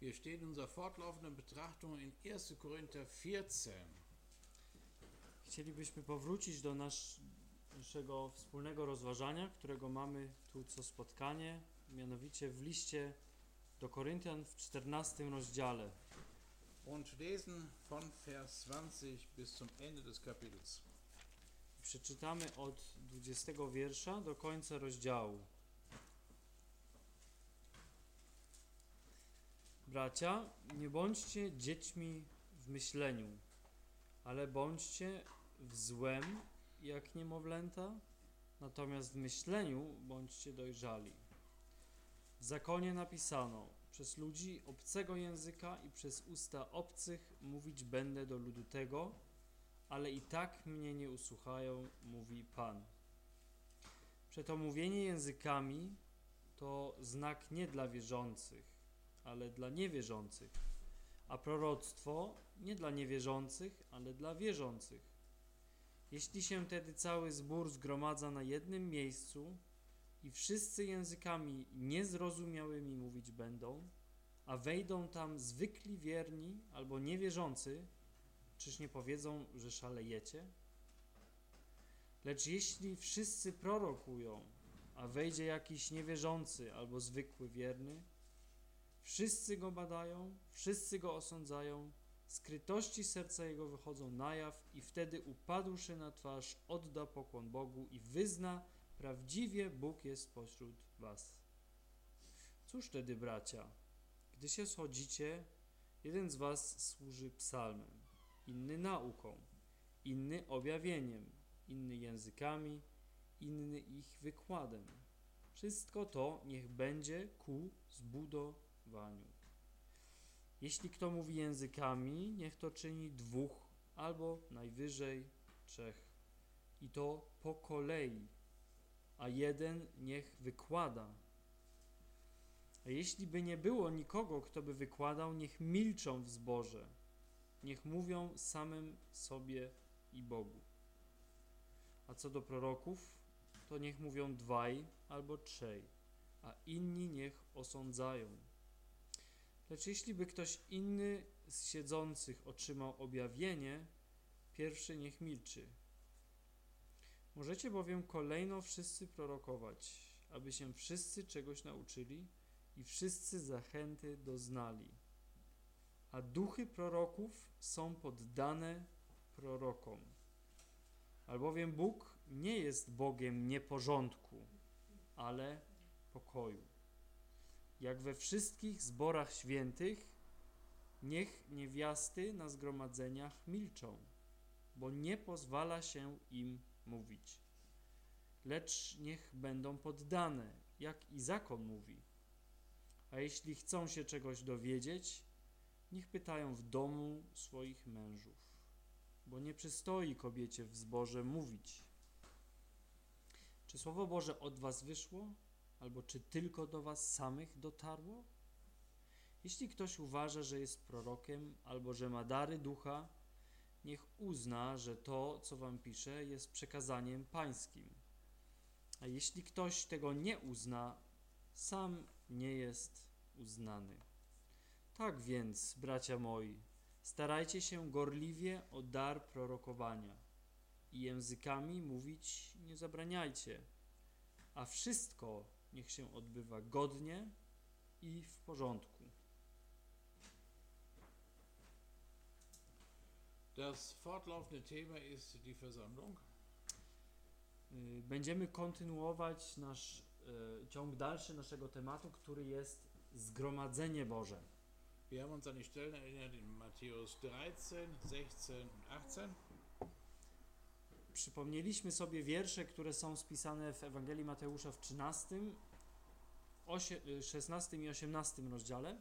Wir stehen in unserer fortlaufenden Betrachtung in 1. Korinther 14. Chcielibyśmy powrócić do nasz, naszego wspólnego rozważania, którego mamy tu co spotkanie, mianowicie w liście do Koryntian w 14 rozdziale. Und lesen von Vers 20 bis zum Ende des Kapitels. Przeczytamy od 20 wiersza do końca rozdziału. Bracia, nie bądźcie dziećmi w myśleniu, ale bądźcie w złem jak niemowlęta, natomiast w myśleniu bądźcie dojrzali. W zakonie napisano: Przez ludzi obcego języka i przez usta obcych mówić będę do ludu tego, ale i tak mnie nie usłuchają, mówi Pan. Przeto mówienie językami to znak nie dla wierzących, ale dla niewierzących, a proroctwo nie dla niewierzących, ale dla wierzących. Jeśli się tedy cały zbór zgromadza na jednym miejscu i wszyscy językami niezrozumiałymi mówić będą, a wejdą tam zwykli wierni albo niewierzący, czyż nie powiedzą, że szalejecie? Lecz jeśli wszyscy prorokują, a wejdzie jakiś niewierzący albo zwykły wierny, wszyscy go badają, wszyscy go osądzają, skrytości serca jego wychodzą na jaw i wtedy upadłszy na twarz odda pokłon Bogu i wyzna, prawdziwie Bóg jest pośród was. Cóż tedy, bracia, gdy się schodzicie, jeden z was służy psalmem, inny nauką, inny objawieniem, inny językami, inny ich wykładem. Wszystko to niech będzie ku Jeśli kto mówi językami, niech to czyni dwóch albo najwyżej trzech. I to po kolei, a jeden niech wykłada. A jeśli by nie było nikogo, kto by wykładał, niech milczą w zborze niech mówią samym sobie i Bogu. A co do proroków, to niech mówią dwaj albo trzej, a inni niech osądzają. Lecz jeśli by ktoś inny z siedzących otrzymał objawienie, pierwszy niech milczy. Możecie bowiem kolejno wszyscy prorokować, aby się wszyscy czegoś nauczyli i wszyscy zachęty doznali a duchy proroków są poddane prorokom. Albowiem Bóg nie jest Bogiem nieporządku, ale pokoju. Jak we wszystkich zborach świętych, niech niewiasty na zgromadzeniach milczą, bo nie pozwala się im mówić. Lecz niech będą poddane, jak i zakon mówi. A jeśli chcą się czegoś dowiedzieć, niech pytają w domu swoich mężów, bo nie przystoi kobiecie w zborze mówić. Czy Słowo Boże od was wyszło, albo czy tylko do was samych dotarło? Jeśli ktoś uważa, że jest prorokiem, albo że ma dary ducha, niech uzna, że to, co wam pisze, jest przekazaniem pańskim. A jeśli ktoś tego nie uzna, sam nie jest uznany. Tak więc, bracia moi, starajcie się gorliwie o dar prorokowania i językami mówić nie zabraniajcie, a wszystko niech się odbywa godnie i w porządku. Das fortlaufende Thema ist die Versammlung. Y, będziemy kontynuować nasz y, ciąg dalszy naszego tematu, który jest zgromadzenie Boże. Wir haben uns an die Stellen erinnert in Matthäus 13, 16 und 18. Przypomnieliśmy sobie wiersze, które są spisane w Ewangelii Mateusza w 13, 16 i 18 rozdziale.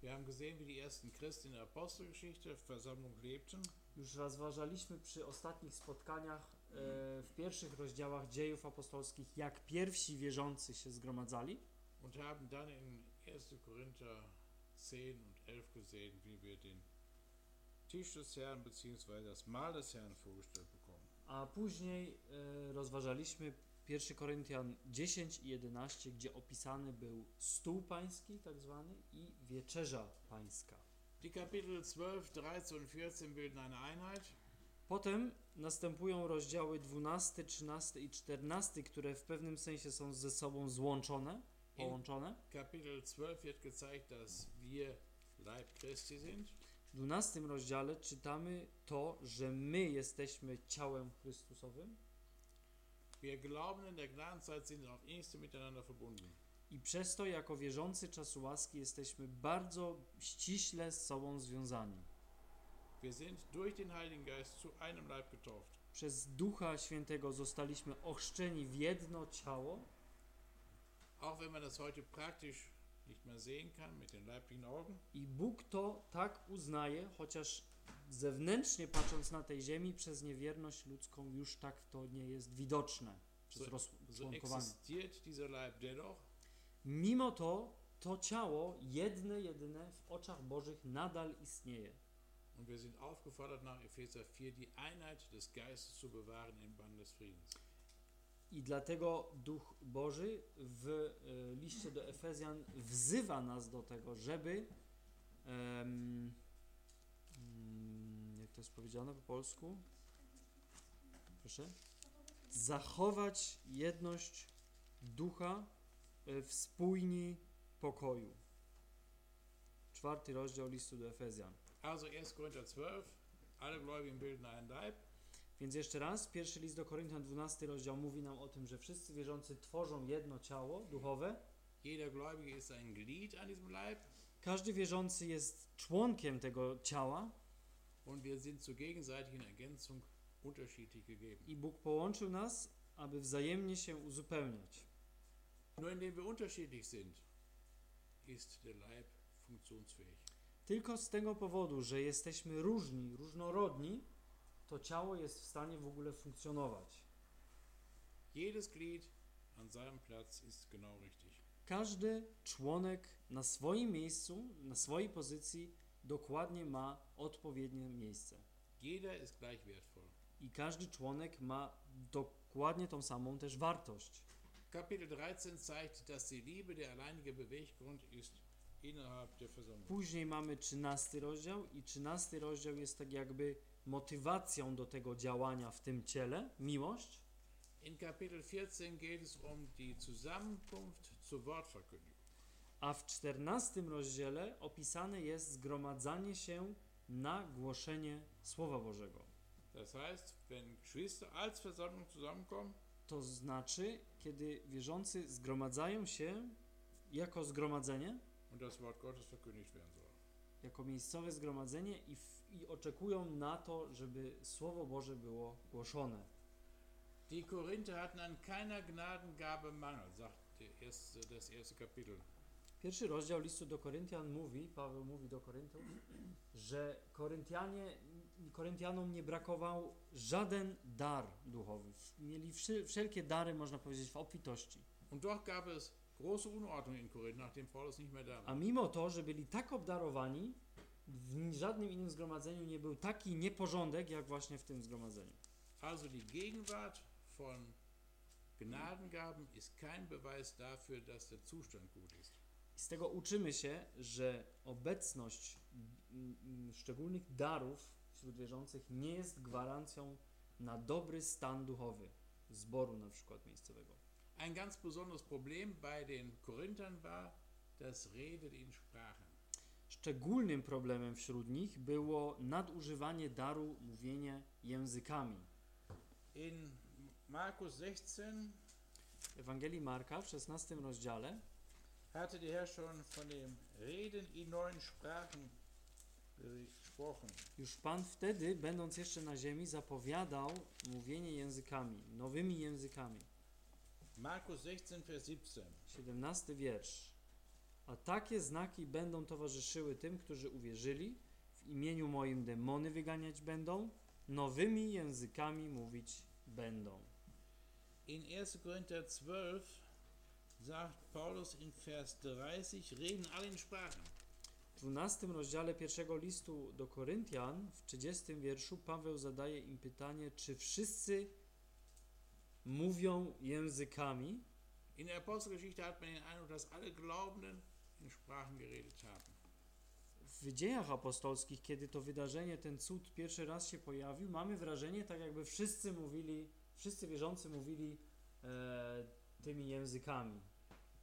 Wir haben gesehen, wie die ersten Christen in der Apostelgeschichte Versammlung lebten. Już rozważaliśmy przy ostatnich spotkaniach e, w pierwszych rozdziałach dziejów apostolskich, jak pierwsi wierzący się zgromadzali. Und haben dann in 1. Korinther 10 und 11 gesehen, wie wir den Tisch des Herrn bzw. das Mahl des Herrn vorgestellt bekommen. A później e, rozważaliśmy 1 Koryntian 10 i 11, gdzie opisany był stół pański, tak zwany, i wieczerza pańska. Die Kapitel 12, 13 und 14 bilden eine Einheit. Potem następują rozdziały 12, 13 i 14, które w pewnym sensie są ze sobą złączone, połączone. Kapitel 12 wird gezeigt, dass wir Leib Christi sind. W 12 rozdziale czytamy to, że my jesteśmy ciałem Chrystusowym Wir glauben in der Gnadenzeit sind auf engste miteinander verbunden. i przez to jako wierzący czasu łaski jesteśmy bardzo ściśle z sobą związani. Wir sind durch den Heiligen Geist zu einem Leib getauft. Przez Ducha Świętego zostaliśmy ochrzczeni w jedno ciało, Auch wenn man das heute praktisch nicht mehr sehen kann mit den leiblichen Augen, i Bóg to tak uznaje, chociaż zewnętrznie patrząc na tej ziemi przez niewierność ludzką już tak to nie jest widoczne przez so rozczłonkowanie. dennoch. Mimo to to ciało jedne, jedyne w oczach Bożych nadal istnieje. Und wir sind aufgefordert, nach Epheser 4 die Einheit des Geistes zu bewahren im Band des Friedens. I dlatego Duch Boży w e, liście do Efezjan wzywa nas do tego, żeby jak to jest powiedziane po polsku? Proszę. Zachować jedność ducha e, w spójni pokoju. Czwarty rozdział listu do Efezjan. Also 1 Korinther 12, alle Gläubigen bilden einen Leib. Więc jeszcze raz, pierwszy list do Koryntian, 12 rozdział mówi nam o tym, że wszyscy wierzący tworzą jedno ciało duchowe. Jeder Gläubige ist ein Glied an diesem Leib Każdy wierzący jest członkiem tego ciała und wir sind zur gegenseitigen Ergänzung unterschiedlich gegeben. i Bóg połączył nas, aby wzajemnie się uzupełniać. Nur indem wir unterschiedlich sind, ist der Leib funktionsfähig. Tylko z tego powodu, że jesteśmy różni, różnorodni, to ciało jest w stanie w ogóle funkcjonować. Jedes Glied an seinem Platz ist genau richtig. Każdy członek na swoim miejscu, na swojej pozycji dokładnie ma odpowiednie miejsce. Jeder ist gleich wertvoll. I każdy członek ma dokładnie tą samą też wartość. Kapitel 13 zeigt, dass die Liebe der alleinige Beweggrund ist innerhalb der Versammlung. Później mamy 13 rozdział i 13 rozdział jest tak jakby motywacją do tego działania w tym ciele, miłość. In Kapitel 14 geht es um die Zusammenkunft zur Wortverkündigung. A w 14 rozdziale opisane jest zgromadzanie się na głoszenie Słowa Bożego. Das heißt, wenn Geschwister als Versammlung zusammenkommen, To znaczy, kiedy wierzący zgromadzają się jako zgromadzenie, und das Wort Gottes verkündigt werden soll. jako miejscowe zgromadzenie i, w, i oczekują na to, żeby Słowo Boże było głoszone. Die Korinther hatten an keiner Gnadengabe Mangel, sagt das erste Kapitel. Pierwszy rozdział listu do Koryntian mówi, Paweł mówi do Koryntów, że Koryntianie, Koryntianom nie brakował żaden dar duchowy. Mieli wszelkie dary, można powiedzieć, w obfitości. Und doch gab es große Unordnung in Korinth, nachdem Paulus nicht mehr da A war. mimo to, że byli tak obdarowani, w żadnym innym zgromadzeniu nie był taki nieporządek, jak właśnie w tym zgromadzeniu. Also die Gegenwart von Gnadengaben ist kein Beweis dafür, dass der Zustand gut ist. I z tego uczymy się, że obecność szczególnych darów wśród wierzących nie jest gwarancją na dobry stan duchowy zboru na przykład miejscowego. Ein ganz besonderes Problem bei den Korinthern war das Reden in Sprachen. Szczególnym problemem wśród nich było nadużywanie daru mówienia językami. In Markus 16 W Ewangelii Marka w 16 rozdziale hatte der Herr schon von dem Reden in neuen Sprachen gesprochen. już Pan wtedy, będąc jeszcze na ziemi, zapowiadał mówienie językami, nowymi językami. Markus 16, Vers 17. 17 wiersz. A takie znaki będą towarzyszyły tym, którzy uwierzyli, w imieniu moim demony wyganiać będą, nowymi językami mówić będą. In 1. Korinther 12 sagt Paulus in Vers 30, reden alle in Sprachen. W 12 rozdziale pierwszego listu do Koryntian, w 30 wierszu, Paweł zadaje im pytanie, czy wszyscy mówią językami. In der Apostelgeschichte hat man den Eindruck, dass alle Glaubenden in Sprachen geredet haben. W dziejach apostolskich, kiedy to wydarzenie, ten cud pierwszy raz się pojawił, mamy wrażenie, tak jakby wszyscy mówili, wszyscy wierzący mówili e, tymi językami.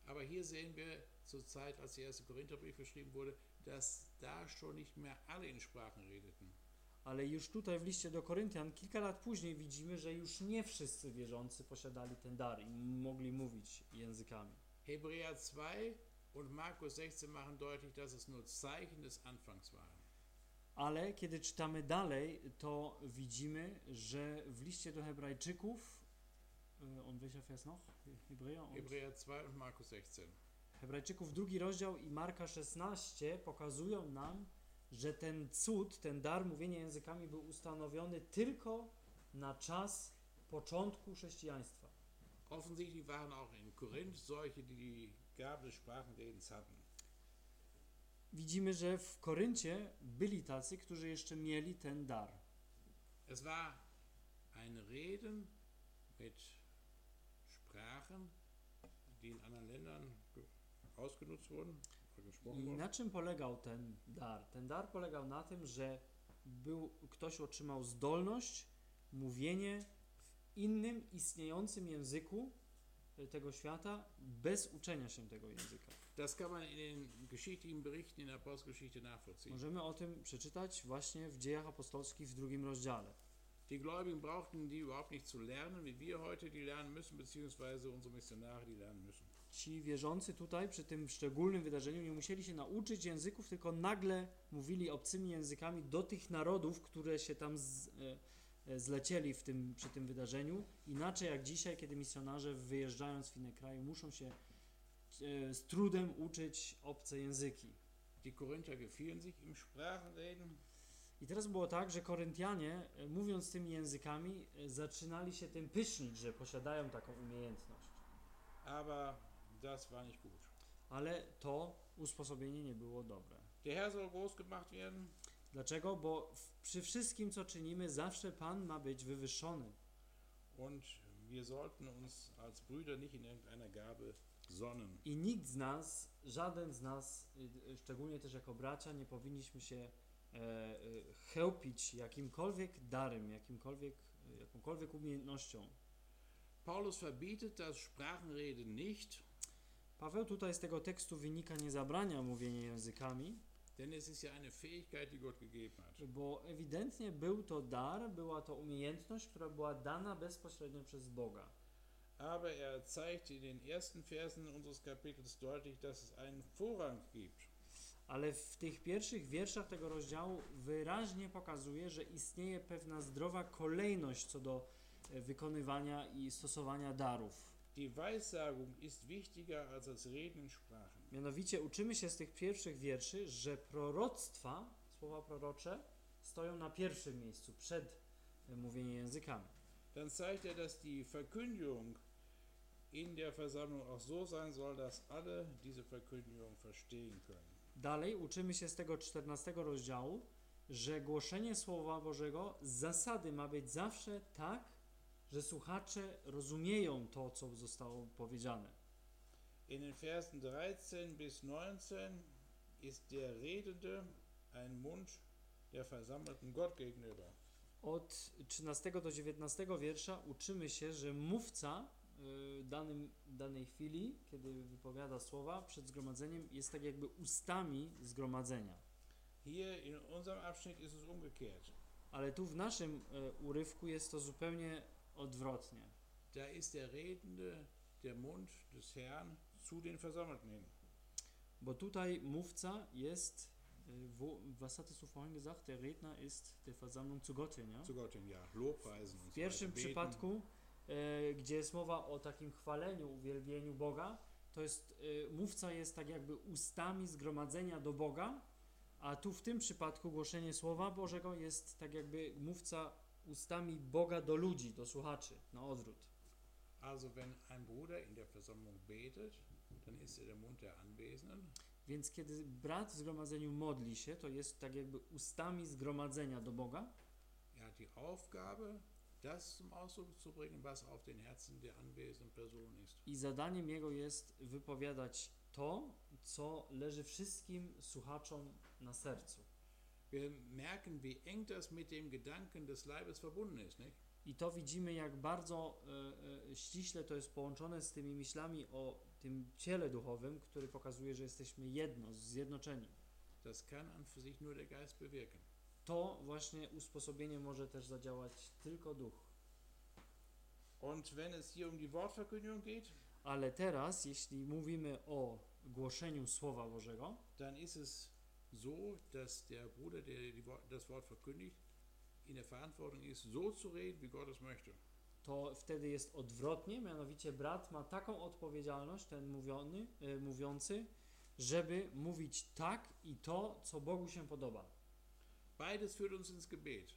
Aber hier sehen wir zur Zeit, als der erste Korintherbrief geschrieben wurde, dass da schon nicht mehr alle in Sprachen redeten. Ale już tutaj w liście do Koryntian, kilka lat później widzimy, że już nie wszyscy wierzący posiadali ten dar i mogli mówić językami. Hebräer 2 und Markus 16 machen deutlich, dass es nur Zeichen des Anfangs waren. Ale kiedy czytamy dalej, to widzimy, że w liście do Hebrajczyków, on welcher Vers noch? Hebräer und Hebräer 2 und Markus 16. Hebrajczyków drugi rozdział i Marka 16 pokazują nam, że ten cud, ten dar mówienia językami był ustanowiony tylko na czas początku chrześcijaństwa. Offensichtlich waren auch in Korinth solche, die die Gabe des Sprachenredens hatten. Widzimy, że w Koryncie byli tacy, którzy jeszcze mieli ten dar. Es war ein Reden mit Sprachen, die in anderen Ländern ge- ausgenutzt wurden I na czym polegał ten dar? Ten dar polegał na tym, że był, ktoś otrzymał zdolność mówienie w innym istniejącym języku e, tego świata bez uczenia się tego języka. Das kann man in den geschichtlichen Berichten in der Apostelgeschichte nachvollziehen. Możemy o tym przeczytać właśnie w Dziejach Apostolskich w drugim rozdziale. Die Gläubigen brauchten die überhaupt nicht zu lernen, wie wir heute die lernen müssen, beziehungsweise unsere Missionare die lernen müssen. Ci wierzący tutaj przy tym szczególnym wydarzeniu nie musieli się nauczyć języków, tylko nagle mówili obcymi językami do tych narodów, które się tam z, e, e, zlecieli w tym, przy tym wydarzeniu. Inaczej jak dzisiaj, kiedy misjonarze wyjeżdżając w inne kraje muszą się e, z trudem uczyć obce języki. Die Korinther gefielen sich im Sprachenreden, I teraz było tak, że Koryntianie, e, mówiąc tymi językami, e, zaczynali się tym pysznić, że posiadają taką umiejętność. aber das war nicht gut. Ale to usposobienie nie było dobre. Der Herr soll groß gemacht werden, Dlaczego? Bo w, przy wszystkim, co czynimy, zawsze Pan ma być wywyższony. und wir sollten uns als Brüder nicht in irgendeiner Gabe sonnen. I nikt z nas, żaden z nas, y, y, szczególnie też jako bracia, nie powinniśmy się chełpić jakimkolwiek darem, jakimkolwiek, e, jakąkolwiek umiejętnością. Paulus verbietet das Sprachenreden nicht, Paweł tutaj z tego tekstu wynika nie zabrania mówienia językami, denn es ist ja eine Fähigkeit, die Gott gegeben hat. bo ewidentnie był to dar, była to umiejętność, która była dana bezpośrednio przez Boga. Aber er zeigt in den ersten Versen unseres Kapitels deutlich, dass es einen Vorrang gibt. Ale w tych pierwszych wierszach tego rozdziału wyraźnie pokazuje, że istnieje pewna zdrowa kolejność co do e, wykonywania i stosowania darów. Die Weissagung ist wichtiger als das Reden in Sprachen. Mianowicie uczymy się z tych pierwszych wierszy, że proroctwa, słowa prorocze, stoją na pierwszym miejscu przed e, mówieniem językami. Dann zeigt er, dass die Verkündigung in der Versammlung auch so sein soll, dass alle diese Verkündigung verstehen können. Dalej uczymy się z tego 14 rozdziału, że głoszenie Słowa Bożego z zasady ma być zawsze tak, że słuchacze rozumieją to, co zostało powiedziane. In den Versen 13 bis 19 ist der Redende ein Mund der versammelten Gott gegenüber. Od 13 do 19 wiersza uczymy się, że mówca danym, danej chwili, kiedy wypowiada słowa przed zgromadzeniem, jest tak jakby ustami zgromadzenia. Hier in unserem Abschnitt ist es umgekehrt. Ale tu w naszym y, urywku jest to zupełnie odwrotnie. Da ist der Redende der Mund des Herrn zu den Versammelten hin. Bo tutaj mówca jest, y, wo, was hattest du vorhin gesagt, der Redner ist der Versammlung zu Gott hin, ja? Zu Gott hin, ja. Lobpreisen W pierwszym przypadku, gdzie jest mowa o takim chwaleniu, uwielbieniu Boga, to jest, e, mówca jest tak jakby ustami zgromadzenia do Boga, a tu w tym przypadku głoszenie Słowa Bożego jest tak jakby mówca ustami Boga do ludzi, do słuchaczy, na odwrót. Also wenn ein Bruder in der Versammlung betet, dann ist er der Mund der Anwesenden. Więc kiedy brat w zgromadzeniu modli się, to jest tak jakby ustami zgromadzenia do Boga, Er hat die Aufgabe, das zum Ausdruck zu bringen, was auf den Herzen der anwesenden Person ist. I zadaniem jego jest wypowiadać to, co leży wszystkim słuchaczom na sercu. Wir merken, wie eng das mit dem Gedanken des Leibes verbunden ist. Nicht? I to widzimy, jak bardzo e, e, ściśle to jest połączone z tymi myślami o tym ciele duchowym, który pokazuje, że jesteśmy jedno, zjednoczeni. Das kann an für sich nur der Geist bewirken. To właśnie usposobienie może też zadziałać tylko duch. Und wenn es hier um die Wortverkündigung geht, Ale teraz, jeśli mówimy o głoszeniu Słowa Bożego, dann ist es so, dass der Bruder, der die, das Wort verkündigt, in der Verantwortung ist, so zu reden, wie Gott es möchte. to wtedy jest odwrotnie, mianowicie brat ma taką odpowiedzialność, ten mówiony, e, mówiący, żeby mówić tak i to, co Bogu się podoba. Beides führt uns ins Gebet.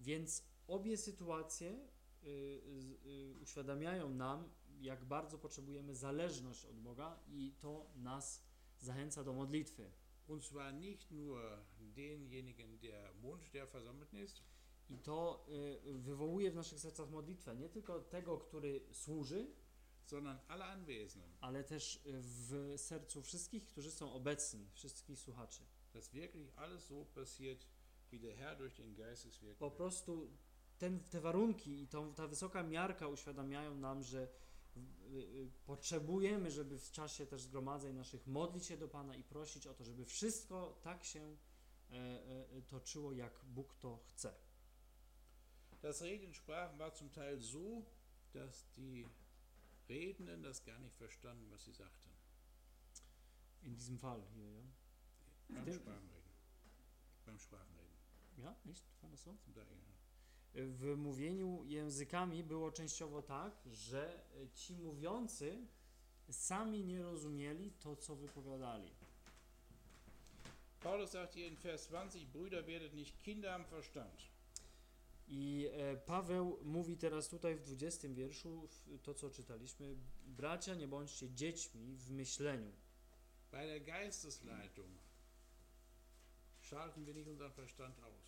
Więc obie sytuacje y, y, uświadamiają nam, jak bardzo potrzebujemy zależność od Boga i to nas zachęca do modlitwy. Und zwar nicht nur denjenigen, der Mund, der versammelt ist, I to y, wywołuje w naszych sercach modlitwę nie tylko tego, który służy, sondern alle Anwesenden, ale też w sercu wszystkich, którzy są obecni, wszystkich słuchaczy. dass wirklich alles so passiert, Po prostu ten, te warunki i tą, ta wysoka miarka uświadamiają nam, że y, y, potrzebujemy, żeby w czasie też zgromadzeń naszych modlić się do Pana i prosić o to, żeby wszystko tak się e, e, toczyło, jak Bóg to chce. Das Reden in Sprachen war zum Teil so, dass die Redenden das gar nicht verstanden, was sie sagten. In diesem Fall hier, ja. Beim Sprachenreden. Beim Sprachenreden. Ja, nicht? So? Teil, ja. W mówieniu językami było częściowo tak, że ci mówiący sami nie rozumieli to, co wypowiadali. Paulus sagt hier in Vers 20, Brüder, werdet nicht Kinder am Verstand. I e, Paweł mówi teraz tutaj w 20 wierszu, to co czytaliśmy, bracia, nie bądźcie dziećmi w myśleniu. Bei der Geistesleitung schalten wir nicht unseren Verstand aus.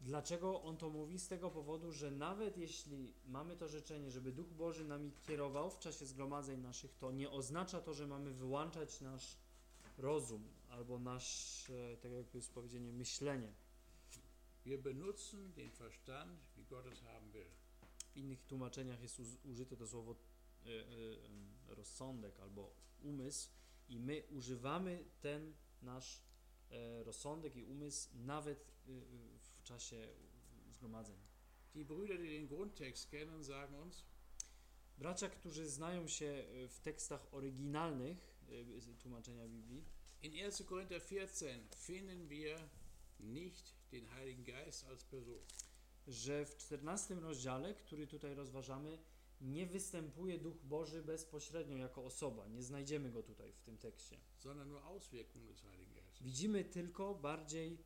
Dlaczego on to mówi? Z tego powodu, że nawet jeśli mamy to życzenie, żeby Duch Boży nami kierował w czasie zgromadzeń naszych, to nie oznacza to, że mamy wyłączać nasz rozum albo nasz, e, tak jakby jest powiedzenie, myślenie. Wir benutzen den Verstand, wie Gott es haben will. W innych tłumaczeniach jest użyte to słowo e, e, rozsądek albo umysł i my używamy ten nasz rozsądek i umysł nawet e, w czasie zgromadzeń. Die Brüder, die den Grundtext kennen, sagen uns, Bracia, którzy znają się e, w tekstach oryginalnych e, tłumaczenia Biblii, in 1. Korinther 14 finden wir nicht den Heiligen Geist als Person, że w 14 rozdziale, który tutaj rozważamy, nie występuje Duch Boży bezpośrednio jako osoba. Nie znajdziemy go tutaj w tym tekście. Widzimy tylko bardziej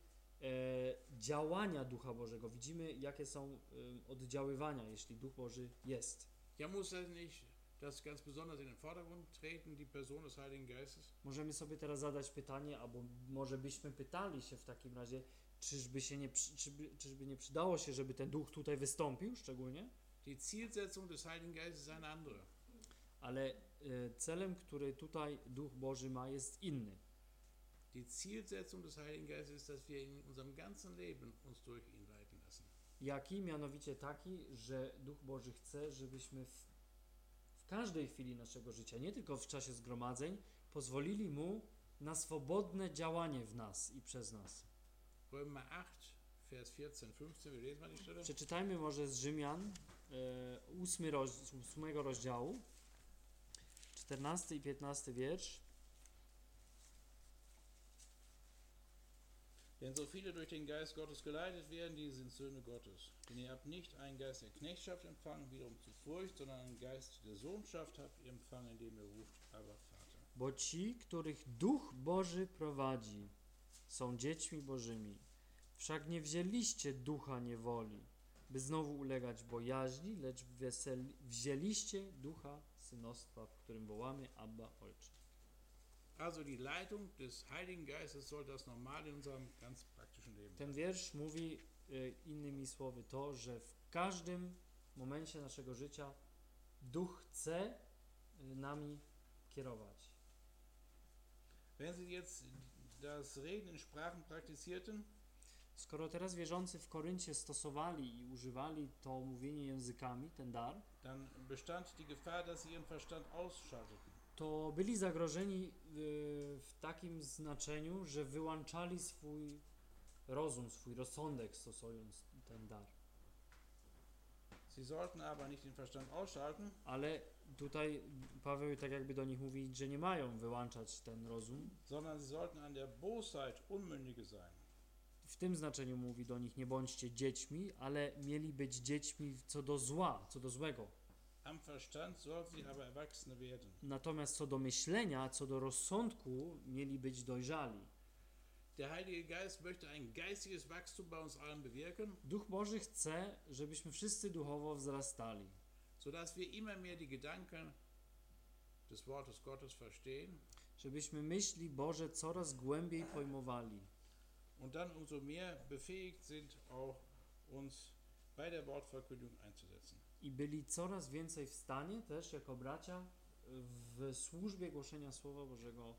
działania Ducha Bożego. Widzimy, jakie są e, oddziaływania, jeśli Duch Boży jest. Ja, das nicht das ganz besonders in den Vordergrund treten, die Person des Heiligen Geistes? Możemy sobie teraz zadać pytanie, albo może byśmy pytali się w takim razie, czyżby, się nie, czyby, czyżby nie przydało się, żeby ten Duch tutaj wystąpił szczególnie? Die Zielsetzung des Heiligen Geistes ist eine andere. Ale e, celem, który tutaj Duch Boży ma, jest inny. Die Zielsetzung des Heiligen Geistes ist, dass wir in unserem ganzen Leben uns durch ihn leiten lassen. Jaki? Mianowicie taki, że Duch Boży chce, żebyśmy w, w każdej chwili naszego życia, nie tylko w czasie zgromadzeń, pozwolili Mu na swobodne działanie w nas i przez nas. Römer 8, Vers 14, 15, wir lesen mal die Stelle. Przeczytajmy może z Rzymian e, ósmy roz, ósmego rozdziału, 14 i 15 wiersz. Denn so viele durch den Geist Gottes geleitet werden, die sind Söhne Gottes. Denn ihr habt nicht einen Geist der Knechtschaft empfangen, wiederum zu Furcht, sondern einen Geist der Sohnschaft habt ihr empfangen, indem ihr ruft, aber Vater. Bo ci, których Duch Boży prowadzi, są dziećmi Bożymi. Wszak nie wzięliście ducha niewoli, by znowu ulegać bojaźni, lecz wzięliście ducha synostwa, w którym wołamy Abba Ojcze. Also die Leitung des Heiligen Geistes soll das normal in unserem ganz praktischen Leben Ten wiersz mówi e, innymi słowy to, że w każdym momencie naszego życia Duch chce y, nami kierować. Wenn Sie jetzt das Reden in Sprachen praktizierten, Skoro teraz wierzący w Koryncie stosowali i używali to mówienie językami, ten dar, dann bestand die Gefahr, dass sie ihren Verstand ausschalteten. To byli zagrożeni y, w takim znaczeniu, że wyłączali swój rozum, swój rozsądek stosując ten dar. Sie sollten aber nicht den Verstand ausschalten, Ale tutaj Paweł tak jakby do nich mówi, że nie mają wyłączać ten rozum. sondern sie sollten an der Bosheit Unmündige sein. W tym znaczeniu mówi do nich, nie bądźcie dziećmi, ale mieli być dziećmi co do zła, co do złego. Natomiast co do myślenia, co do rozsądku, mieli być dojrzali. Der Heilige Geist möchte ein geistiges Wachstum bei uns allen bewirken, Duch Boży chce, żebyśmy wszyscy duchowo wzrastali, sodass wir immer mehr die Gedanken des Wortes Gottes verstehen żebyśmy myśli Boże coraz głębiej pojmowali und dann umso mehr befähigt sind, auch uns bei der Wortverkündigung einzusetzen. I byli coraz więcej w stanie też jako bracia w służbie głoszenia Słowa Bożego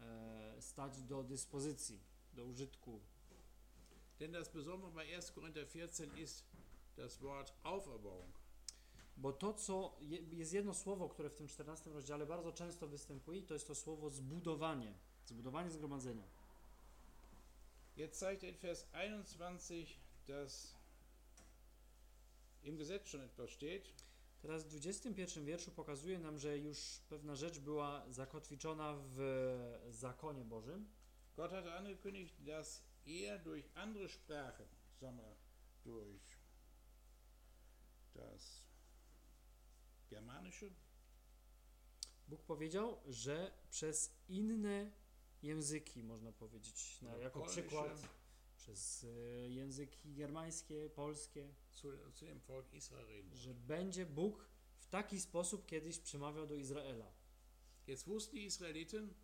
e, stać do dyspozycji, do użytku. Denn das Besondere bei 1. Korinther 14 ist das Wort Auferbauung. Bo to, co je, jest jedno słowo, które w tym 14 rozdziale bardzo często występuje, to jest to słowo zbudowanie, zbudowanie zgromadzenia. Jetzt zeigt er in Vers 21, dass im Gesetz schon etwas steht. Teraz w 21 wierszu pokazuje nam, że już pewna rzecz była zakotwiczona w zakonie Bożym. Gott hatte angekündigt, dass er durch andere Sprachen, sagen wir, durch das Germanische, Bóg powiedział, że przez inne języki, można powiedzieć, na, No, jako przykład, przez e, języki germańskie, polskie, że będzie Bóg w taki sposób kiedyś przemawiał do Izraela. Jetzt wussten die Israeliten,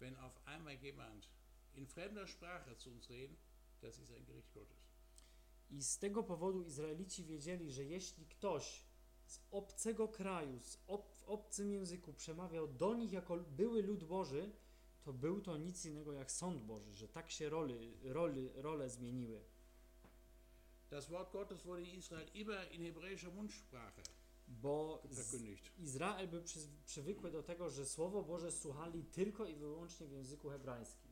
wenn auf einmal jemand in fremder Sprache zu uns reden, das ist ein Gericht Gottes. I z tego powodu Izraelici wiedzieli, że jeśli ktoś z obcego kraju, z ob, w obcym języku przemawiał do nich jako były lud Boży, to był to nic innego jak sąd Boży, że tak się roli, roli, role zmieniły. Das Wort Gottes wurde in Israel immer in hebräischer Mundsprache Bo. Izrael był przy, przywykły do tego, że Słowo Boże słuchali tylko i wyłącznie w języku hebrajskim.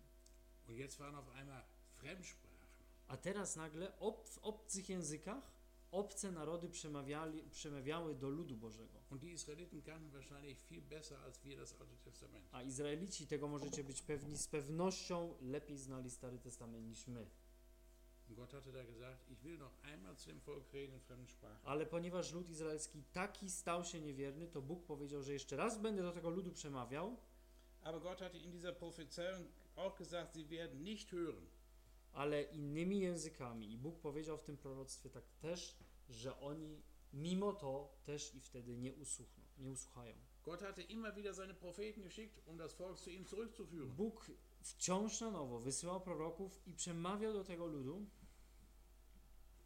A teraz nagle ob, w obcych językach obce narody przemawiali, przemawiały do ludu Bożego. A Izraelici, tego możecie być pewni, z pewnością lepiej znali Stary Testament niż my. Ale ponieważ lud izraelski taki stał się niewierny, to Bóg powiedział, że jeszcze raz będę do tego ludu przemawiał, Aber Gott hatte in dieser Prophezeiung auch gesagt, sie werden nicht hören. Ale innymi językami. I Bóg powiedział w tym proroctwie tak też, że oni mimo to też i wtedy nie usłuchną, nie usłuchają. Gott hatte immer wieder seine Propheten geschickt, um das Volk zu ihm zurückzuführen. Bóg wciąż na nowo wysyłał proroków i przemawiał do tego ludu,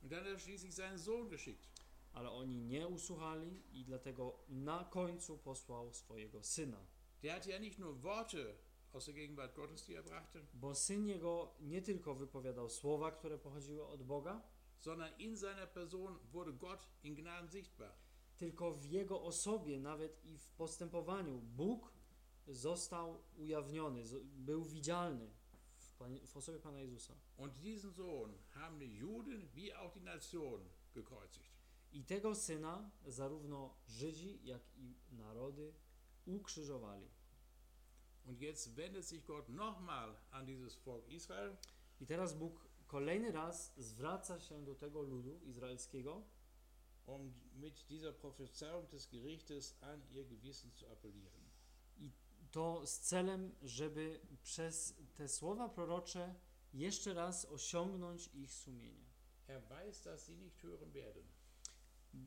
Und dann hat er schließlich seinen Sohn geschickt. ale oni nie usłuchali i dlatego na końcu posłał swojego syna. Der hatte ja nicht nur Worte aus der Gegenwart Gottes, die er brachte, Bo syn jego nie tylko wypowiadał słowa, które pochodziły od Boga, sondern in seiner Person wurde Gott in Gnaden sichtbar. tylko w jego osobie, nawet i w postępowaniu, Bóg został ujawniony, był widzialny w, Panie- w osobie Pana Jezusa. Und diesen Sohn haben die Juden wie auch die gekreuzigt. I tego syna zarówno Żydzi, jak i narody ukrzyżowali. Und jetzt wendet sich Gott nochmal an dieses Volk Israel I teraz Bóg kolejny raz zwraca się do tego ludu izraelskiego, um mit dieser Prophezeiung des Gerichtes an ihr Gewissen zu appellieren. to z celem, żeby przez te słowa prorocze jeszcze raz osiągnąć ich sumienie. Er weiß, dass sie nicht hören werden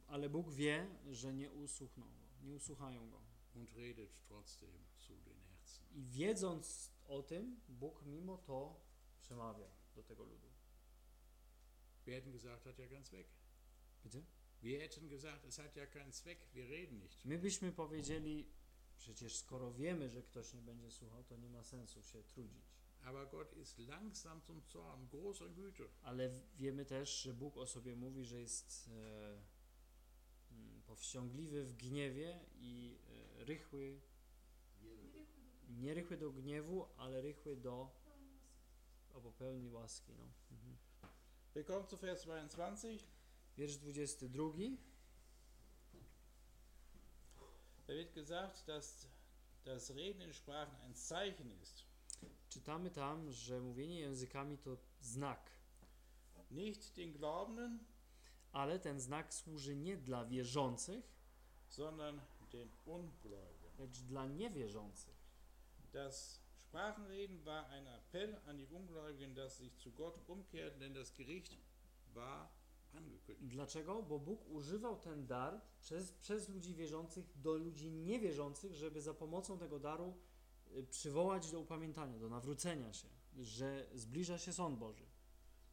Ale Bóg wie, że nie usłuchną go, nie usłuchają go. und redet trotzdem zu. I wiedząc o tym, Bóg mimo to przemawia do tego ludu. Wir hätten gesagt, hat ja ganz weg. Gdzie? Wir hätten gesagt, es hat ja keinen Zweck, wir reden nicht. My byśmy powiedzieli, przecież skoro wiemy, że ktoś nie będzie słuchał, to nie ma sensu się trudzić. Aber Gott ist langsam zum Zorn, großer Güte. Ale wiemy też, że Bóg o sobie mówi, że jest e, mm, powściągliwy w gniewie i e, rychły, nie rychły do gniewu, ale rychły do albo pełni łaski. No. Mhm. Wir kommen zu Vers 22. Wiersz 22. Da wird gesagt, dass das Reden in Sprachen ein Zeichen ist. Czytamy tam, że mówienie językami to znak, Nicht den Glaubenden, ale ten znak służy nie dla wierzących, sondern den Ungläubigen. lecz dla niewierzących. Das Sprachenreden war ein Appell an die Ungläubigen, dass sich zu Gott umkehrten, denn das Gericht war angekündigt. Dlaczego? Bo Bóg używał ten dar przez, przez ludzi wierzących do ludzi niewierzących, żeby za pomocą tego daru y, przywołać do upamiętania, do nawrócenia się, że zbliża się sąd Boży.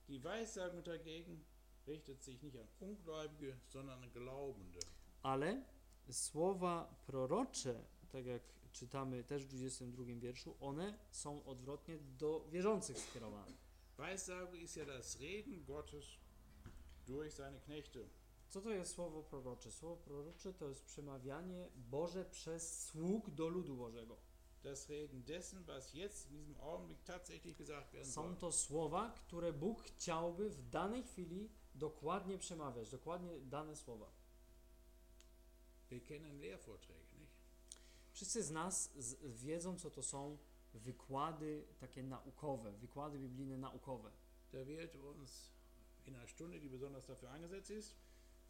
Die Weissagung dagegen richtet sich nicht an Ungläubige, sondern an Glaubende. Ale słowa prorocze, tak jak czytamy też w 22 wierszu, one są odwrotnie do wierzących skierowane. Weissagung ist ja das Reden Gottes durch seine Knechte. Co to jest słowo prorocze? Słowo prorocze to jest przemawianie Boże przez sług do ludu Bożego. Das Reden dessen, was jetzt in diesem Augenblick tatsächlich gesagt werden Są soll. to słowa, które Bóg chciałby w danej chwili dokładnie przemawiać, dokładnie dane słowa. Wir kennen Lehrvorträge? Wszyscy z nas z, wiedzą, co to są wykłady takie naukowe, wykłady biblijne naukowe. Da wird uns in einer Stunde, die besonders dafür angesetzt ist,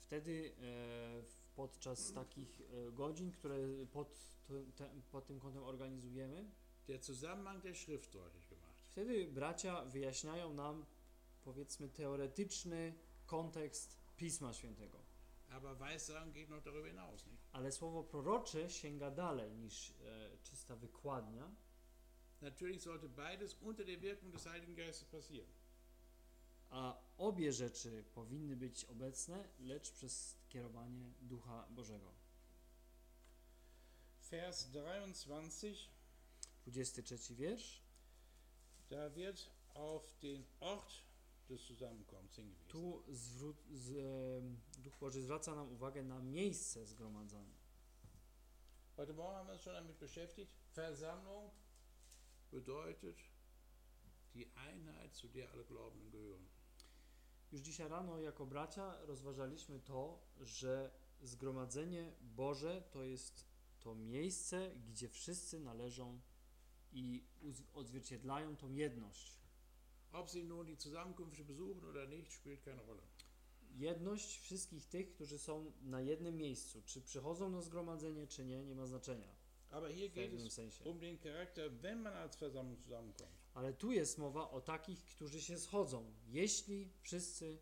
Wtedy e, podczas takich e, godzin, które pod, to, te, pod tym kątem organizujemy, der Zusammenhang der Schrift deutlich gemacht. wtedy bracia wyjaśniają nam, powiedzmy, teoretyczny kontekst Pisma Świętego. Ale słowo prorocze sięga dalej niż e, czysta wykładnia. Natürlich sollte beides unter der Wirkung des Heiligen Geistes passieren. A obie rzeczy powinny być obecne, lecz przez kierowanie Ducha Bożego. Vers 23, 23 wiersz. da wird auf den Ort. Tu zwró- z, em, Duch Boży zwraca nam uwagę na miejsce zgromadzania. Heute Morgen haben wir uns schon damit beschäftigt. Versammlung bedeutet die Einheit, zu der alle Glaubenden gehören. Już dzisiaj rano jako bracia rozważaliśmy to, że zgromadzenie Boże to jest to miejsce, gdzie wszyscy należą i odzwierciedlają tą jedność. Ob sie nun die Zusammenkünfte besuchen oder nicht, spielt keine Rolle. Jedność wszystkich tych, którzy są na jednym miejscu. Czy przychodzą na zgromadzenie, czy nie, nie ma znaczenia Aber hier geht es sensie. um den Charakter, wenn man als Versammlung zusammenkommt. Ale tu jest mowa o takich, którzy się schodzą. Jeśli wszyscy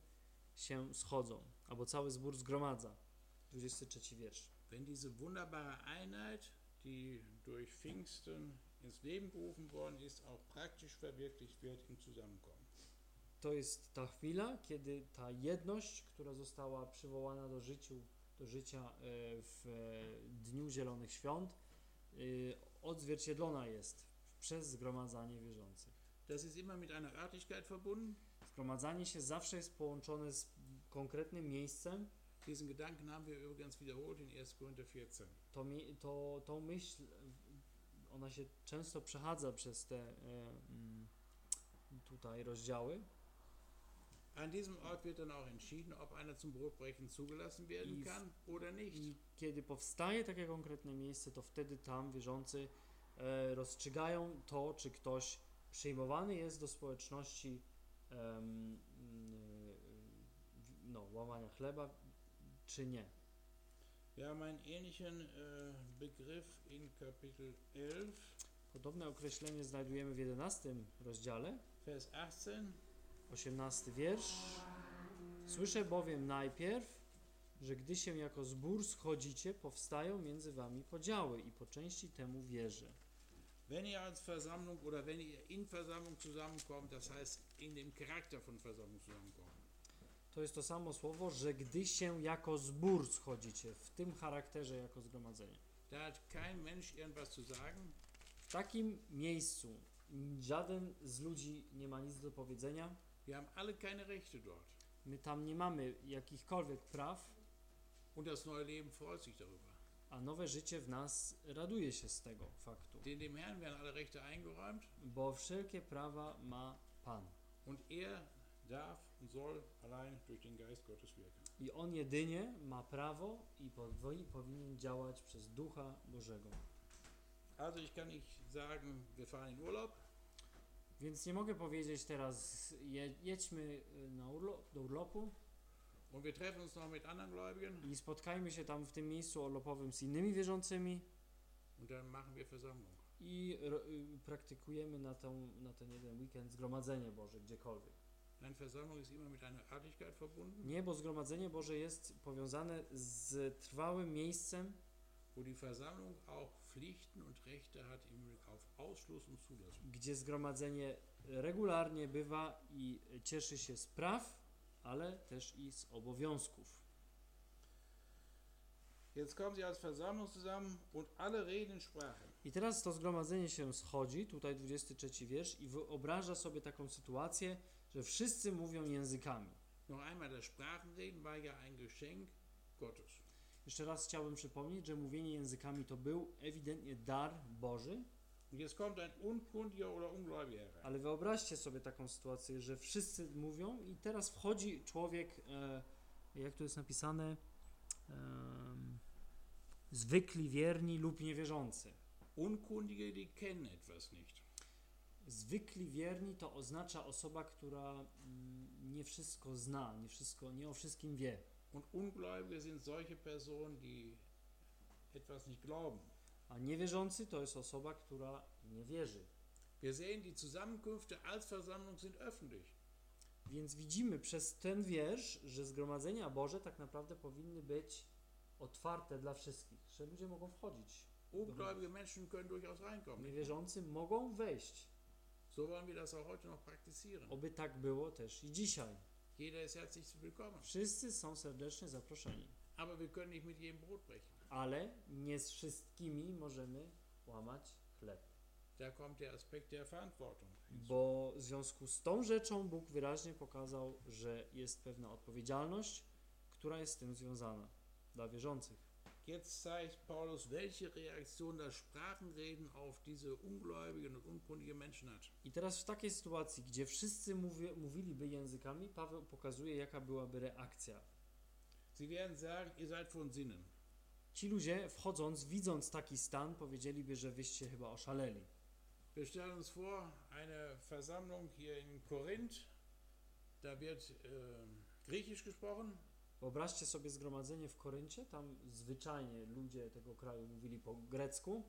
się schodzą, albo cały zbór zgromadza. 23 wiersz. Wenn diese wunderbare Einheit, die durch Pfingsten ins Leben gerufen worden ist, auch praktisch verwirklicht wird im Zusammenkommen. To jest ta chwila, kiedy ta jedność, która została przywołana do, życiu, do życia e, w e, Dniu Zielonych Świąt, e, odzwierciedlona jest przez zgromadzanie wierzących. Das ist immer mit einer Örtlichkeit verbunden. Zgromadzanie się zawsze jest połączone z konkretnym miejscem. Diesen Gedanken haben wir übrigens wiederholt in 1. Korinther 14. To, mi- to, tą myśl, ona się często przechadza przez te e, mm, tutaj rozdziały. An diesem Ort wird dann auch entschieden, ob einer zum Brotbrechen zugelassen werden w- kann oder nicht. I kiedy powstaje takie konkretne miejsce, to wtedy tam wierzący e, rozstrzygają to, czy ktoś przyjmowany jest do społeczności mm, w- no, łamania chleba, czy nie. Wir haben einen ähnlichen äh, Begriff in Kapitel 11, Podobne określenie znajdujemy w 11 rozdziale, Vers 18. 18 wiersz. Słyszę bowiem najpierw, że gdy się jako zbór schodzicie, powstają między wami podziały i po części temu wierzę. Wenn ihr als Versammlung oder wenn ihr in Versammlung zusammenkommt, das heißt in dem Charakter von Versammlung zusammenkommt, to jest to samo słowo, że gdy się jako zbór schodzicie, w tym charakterze jako zgromadzenie. Da hat kein Mensch irgendwas zu sagen. W takim miejscu żaden z ludzi nie ma nic do powiedzenia. Wir haben alle keine Rechte dort. My tam nie mamy jakichkolwiek praw, Und das neue Leben freut sich darüber. a nowe życie w nas raduje się z tego faktu, Denn dem Herrn werden alle Rechte eingeräumt bo wszelkie prawa ma Pan. und er darf I on jedynie ma prawo i powinien działać przez Ducha Bożego. Also ich kann nicht sagen, wir fahren in Urlaub Więc nie mogę powiedzieć teraz, je, jedźmy y, na urlop, do urlopu und wir treffen uns noch mit anderen Gläubigen i spotkajmy się tam w tym miejscu urlopowym z innymi wierzącymi und dann machen wir Versammlung. i y, praktykujemy na, tą, na ten jeden weekend zgromadzenie Boże gdziekolwiek. Nein, Versammlung ist immer mit einer Örtlichkeit verbunden, Nie, bo zgromadzenie Boże jest powiązane z trwałym miejscem, gdzie zgromadzenie regularnie bywa i cieszy się z praw, ale też i z obowiązków. Jetzt kommen sie als Versammlung zusammen und alle reden in Sprachen. I teraz to zgromadzenie się schodzi, tutaj 23 wiersz, i wyobraża sobie taką sytuację, że wszyscy mówią językami. Noch einmal, das Sprachenreden war ja ein Geschenk Gottes. Jeszcze raz chciałbym przypomnieć, że mówienie językami to był ewidentnie dar Boży, jetzt kommt ein Unkundiger oder Ungläubiger ale wyobraźcie sobie taką sytuację, że wszyscy mówią i teraz wchodzi człowiek, e, jak tu jest napisane, em, zwykli wierni lub niewierzący. Unkundige, die kennen etwas nicht. Zwykli wierni to oznacza osoba, która mm, nie wszystko zna, nie wszystko, nie o wszystkim wie. Und Ungläubige sind solche Personen, die etwas nicht glauben. A niewierzący to jest osoba, która nie wierzy. Wir sehen, die Zusammenkünfte als Versammlung sind öffentlich. Więc widzimy przez ten wiersz, że zgromadzenia Boże tak naprawdę powinny być otwarte dla wszystkich, że ludzie mogą wchodzić. Ungläubige Menschen können durchaus reinkommen. Niewierzący mogą wejść. So wollen wir das auch heute noch praktizieren. Oby tak było też i dzisiaj. Jeder ist herzlich willkommen. Wszyscy są serdecznie zaproszeni, Aber wir können nicht mit jedem Brot brechen. ale nie z wszystkimi możemy łamać chleb. Da kommt der Aspekt der Verantwortung. Bo w związku z tą rzeczą Bóg wyraźnie pokazał, że jest pewna odpowiedzialność, która jest z tym związana dla wierzących. Jetzt zeigt Paulus, welche Reaktion das Sprachenreden auf diese ungläubigen und unkundigen Menschen hat. I teraz w takiej sytuacji, gdzie wszyscy mówi, mówiliby językami, Paweł pokazuje, jaka byłaby reakcja. Sie werden sagen, ihr seid von Sinnen. Ci ludzie, wchodząc, widząc taki stan, powiedzieliby, że wyście chyba oszaleli. Wir stellen uns vor, eine Versammlung hier in Korinth, da wird ähm, Griechisch gesprochen, Wyobraźcie sobie zgromadzenie w Koryncie, tam zwyczajnie ludzie tego kraju mówili po grecku.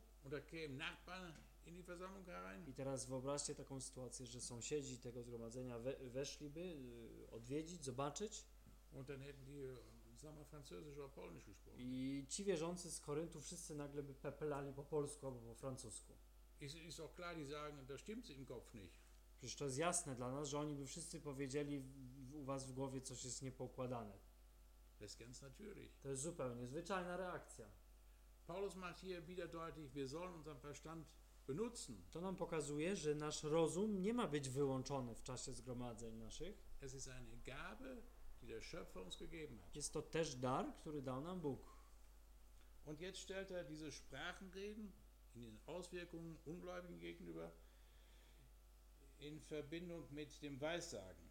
I teraz wyobraźcie taką sytuację, że sąsiedzi tego zgromadzenia we, weszliby y, odwiedzić, zobaczyć äh, i ci wierzący z Koryntu wszyscy nagle by pepelali po polsku albo po francusku. Ist, ist auch klar, die sagen, da stimmt im Kopf nicht. Przecież to jest jasne dla nas, że oni by wszyscy powiedzieli u was w głowie coś jest niepoukładane. Das ist ganz natürlich. To jest zupełnie zwyczajna reakcja. Paulus macht hier wieder deutlich, wir sollen unseren Verstand benutzen. To nam pokazuje, że nasz rozum nie ma być wyłączony w czasie zgromadzeń naszych. Es ist eine Gabe, die der Schöpfer uns gegeben hat. Jest to też dar, który dał nam Bóg. Und jetzt stellt er diese Sprachenreden in den Auswirkungen Ungläubigen gegenüber in Verbindung mit dem Weissagen.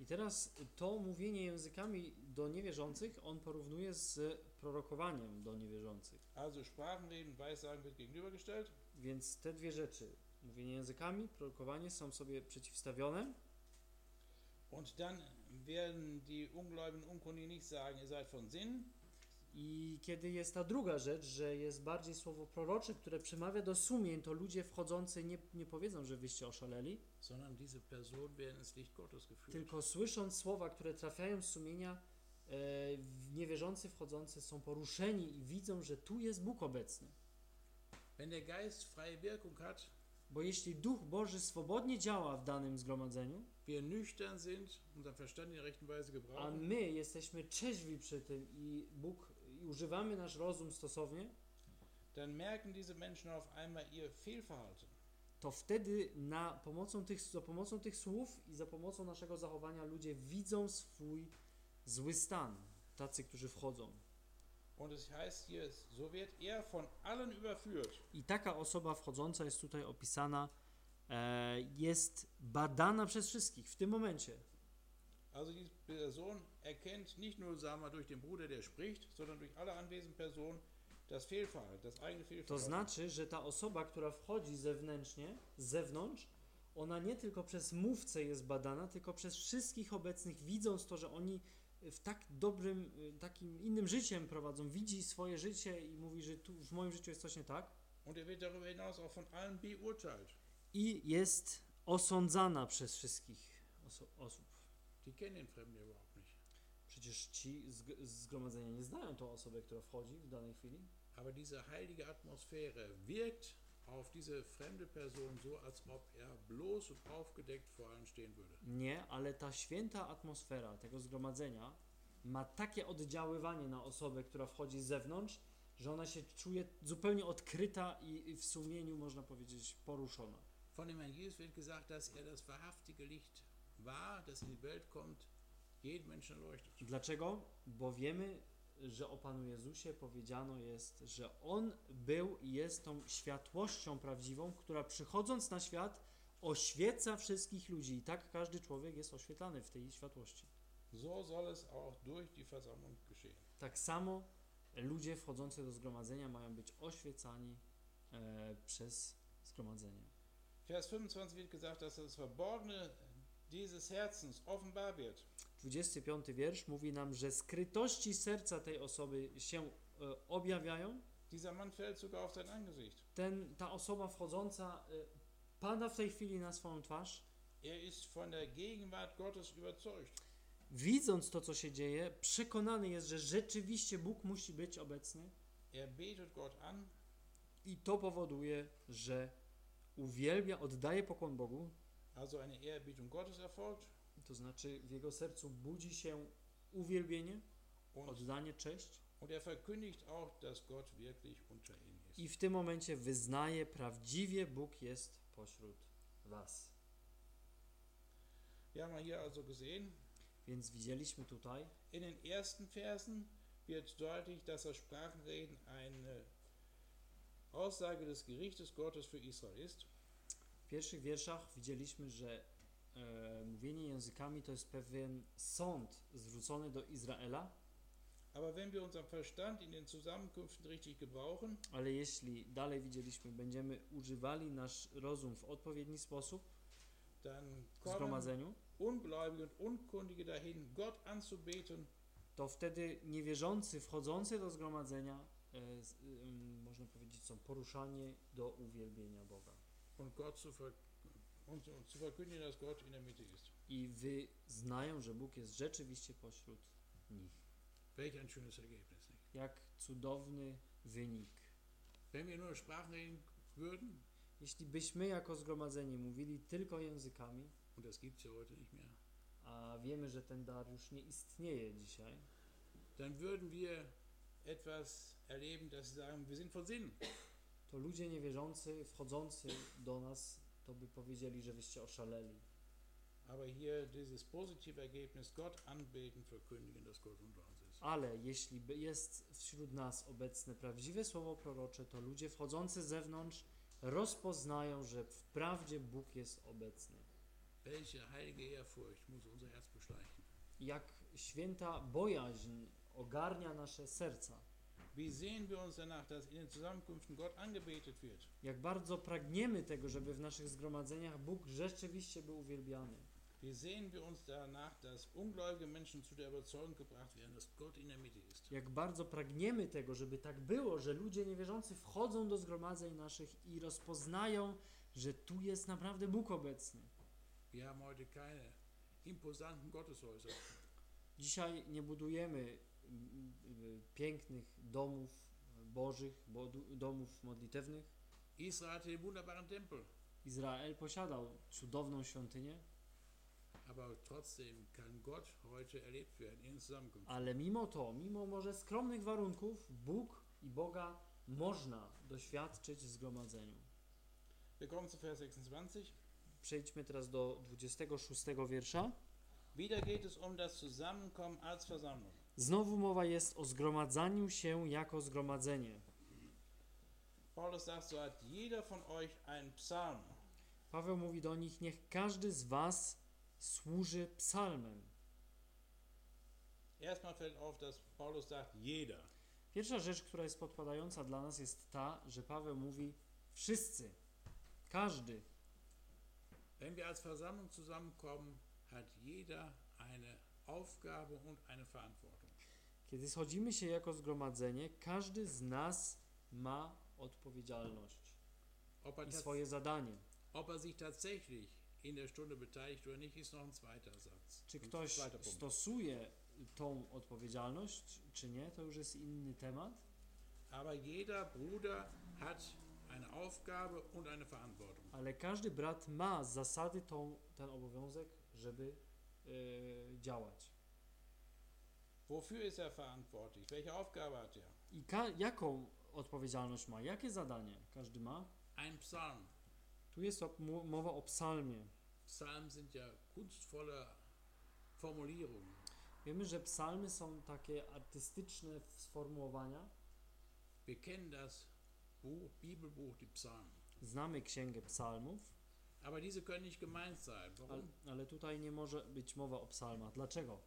I teraz to mówienie językami do niewierzących on porównuje z prorokowaniem do niewierzących. Also Sprachenreden, Weissagen wird gegenübergestellt. Więc te dwie rzeczy, mówienie językami, prorokowanie są sobie przeciwstawione. Und dann werden die Ungläubigen, Unkundigen nicht sagen, ihr seid von Sinn, I kiedy jest ta druga rzecz, że jest bardziej słowo prorocze, które przemawia do sumień, to ludzie wchodzący nie, nie powiedzą, że wyście oszaleli, tylko słysząc słowa, które trafiają z sumienia, e, niewierzący wchodzący są poruszeni i widzą, że tu jest Bóg obecny. Wenn der Geist freie Wirkung hat, Bo jeśli Duch Boży swobodnie działa w danym zgromadzeniu, a my jesteśmy trzeźwi przy tym i Bóg i używamy nasz rozum stosownie, dann merken diese Menschen auf einmal ihr Fehlverhalten. to wtedy na pomocą tych, za pomocą tych słów i za pomocą naszego zachowania ludzie widzą swój zły stan. Tacy, którzy wchodzą. Und es heißt hier, so wird er von allen überführt. I taka osoba wchodząca jest tutaj opisana, e, jest badana przez wszystkich w tym momencie. Also die Person erkennt nicht nur, sagen wir, durch den Bruder, der spricht, sondern durch alle anwesenden Personen das Fehlverhalten, das eigene To Fehlverhalten. znaczy, że ta osoba, która wchodzi zewnętrznie, z zewnątrz, ona nie tylko przez mówcę jest badana, tylko przez wszystkich obecnych, widząc to, że oni w tak dobrym, y, takim innym życiem prowadzą, widzi swoje życie i mówi, że tu w moim życiu jest coś nie tak. Er. I jest osądzana przez wszystkich osób. Die kennen ja überhaupt nicht. Przecież ci z, zgromadzenia nie znają tą osobę, która wchodzi w danej chwili. Aber diese heilige Atmosphäre wirkt auf diese fremde Person so, als ob er bloß und aufgedeckt vor allen stehen würde. Nie, ale ta święta atmosfera tego zgromadzenia ma takie oddziaływanie na osobę, która wchodzi z zewnątrz, że ona się czuje zupełnie odkryta i i w sumieniu, można powiedzieć, poruszona. Von dem Herrn Jesus wird gesagt, dass er das wahrhaftige Licht Dlaczego? Bo wiemy, że o Panu Jezusie powiedziano jest, że On był i jest tą światłością prawdziwą, która przychodząc na świat oświeca wszystkich ludzi. I tak każdy człowiek jest oświetlany w tej światłości. So soll es auch durch die Versammlung geschehen. Tak samo ludzie wchodzący do zgromadzenia mają być oświecani e, przez zgromadzenie. Vers 25 wird gesagt, dass das Verborgene dieses Herzens offenbar wird. 25 wiersz mówi nam, że skrytości serca tej osoby się e, objawiają. Dieser Mann fällt sogar auf sein Angesicht. Ten, ta osoba wchodząca e, pada w tej chwili na swoją twarz. Er ist von der Gegenwart Gottes überzeugt. Widząc to, co się dzieje, przekonany jest, że rzeczywiście Bóg musi być obecny Er betet Gott an i to powoduje, że uwielbia, oddaje pokłon Bogu, Also eine Ehrerbietung Gottes erfolgt to znaczy w jego sercu budzi się uwielbienie, und, oddanie cześć und er verkündigt auch, dass Gott wirklich unter ihnen ist. i w tym momencie wyznaje prawdziwie Bóg jest pośród was. Wir haben hier also gesehen, Więc widzieliśmy tutaj in den ersten Versen wird deutlich, dass das Sprachenreden eine Aussage des Gerichtes Gottes für Israel ist. W pierwszych wierszach widzieliśmy, że e, mówienie językami to jest pewien sąd zwrócony do Izraela, ale jeśli dalej widzieliśmy, będziemy używali nasz rozum w odpowiedni sposób dann zgromadzeniu, Ungläubige und Unkundige dahin, Gott anzubeten to wtedy niewierzący wchodzący do zgromadzenia, e, ym, można powiedzieć, są poruszani do uwielbienia Boga. Und Gott zu, ver und und zu verkündigen, dass Gott in der Mitte ist. I wyznają, że Bóg jest rzeczywiście pośród nich. Welch ein schönes Ergebnis. Nicht? Jak cudowny wynik. Wenn wir nur Sprachen reden würden, Jeśli byśmy jako zgromadzenie mówili tylko językami, und das gibt es ja heute nicht mehr, a wiemy, że ten dar już nie istnieje dzisiaj, dann würden wir etwas erleben, dass sie sagen, wir sind von Sinn. To ludzie niewierzący wchodzący do nas, to by powiedzieli, że wyście oszaleli. Ale jeśli jest wśród nas obecne prawdziwe słowo prorocze, to ludzie wchodzący z zewnątrz rozpoznają, że wprawdzie Bóg jest obecny. Jak święta bojaźń ogarnia nasze serca. Jak bardzo pragniemy tego, żeby w naszych zgromadzeniach Bóg rzeczywiście był uwielbiany. Jak bardzo pragniemy tego, żeby tak było, że ludzie niewierzący wchodzą do zgromadzeń naszych i rozpoznają, że tu jest naprawdę Bóg obecny. Dzisiaj nie budujemy pięknych domów bożych, bodu- domów modlitewnych. Israel hatte den wunderbaren Tempel. Izrael posiadał cudowną świątynię, Aber trotzdem kann Gott heute erlebt werden in Zusammenkunft. ale mimo to, mimo może skromnych warunków, Bóg i Boga można doświadczyć w zgromadzeniu. Wir kommen zu Vers 26. Przejdźmy teraz do 26 wiersza. Wieder geht es um das Zusammenkommen als Versammlung. Znowu mowa jest o zgromadzaniu się jako zgromadzenie. Paulus sagt, so hat jeder von euch einen Psalm. Paweł mówi do nich: Niech każdy z was służy psalmem. Erstmal fällt auf, dass Paulus sagt, jeder. Pierwsza rzecz, która jest podpadająca dla nas, jest ta, że Paweł mówi: Wszyscy, każdy. Wenn wir als Versammlung zusammenkommen, hat jeder eine Aufgabe und eine Verantwortung. Kiedy schodzimy się jako zgromadzenie, każdy z nas ma odpowiedzialność er, i swoje zadanie. ob er sich tatsächlich in der Stunde beteiligt oder nicht, ist noch ein zweiter Satz. Czy ktoś stosuje tą odpowiedzialność, czy nie, to już jest inny temat. Aber jeder Bruder hat eine Aufgabe und eine Verantwortung. Ale każdy brat ma z zasady tą, ten obowiązek, żeby e, działać. Wofür ist er verantwortlich? Welche Aufgabe hat er? I jaką odpowiedzialność ma? Jakie zadanie każdy ma? Ein Psalm. Tu jest mowa o psalmie. Psalmen sind ja kunstvolle Formulierungen. Wiemy, że psalmy są takie artystyczne sformułowania. Wir kennen das Buch, Bibelbuch, die Psalmen. Znamy księgę psalmów, Aber diese können nicht gemeint sein. ale, Warum? ale tutaj nie może być mowa o psalmach. Dlaczego?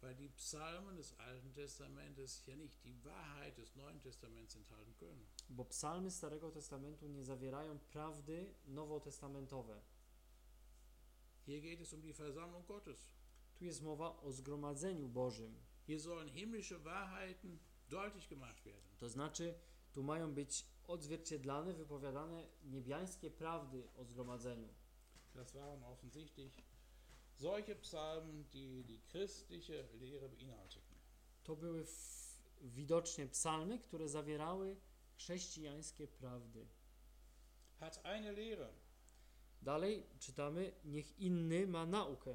Weil die Psalmen des Alten Testamentes ja nicht die Wahrheit des Neuen Testaments enthalten können. Bo psalmy Starego Testamentu nie zawierają prawdy nowotestamentowe. Hier geht es um die Versammlung Gottes. Tu jest mowa o zgromadzeniu Bożym. Hier sollen himmlische Wahrheiten deutlich gemacht werden. To znaczy, tu mają być odzwierciedlane, wypowiadane niebiańskie prawdy o zgromadzeniu. Das waren offensichtlich solche Psalmen, die die christliche Lehre beinhalteten. To były widocznie psalmy, które zawierały chrześcijańskie prawdy. Hat eine Lehre. Dalej czytamy, niech inny ma naukę.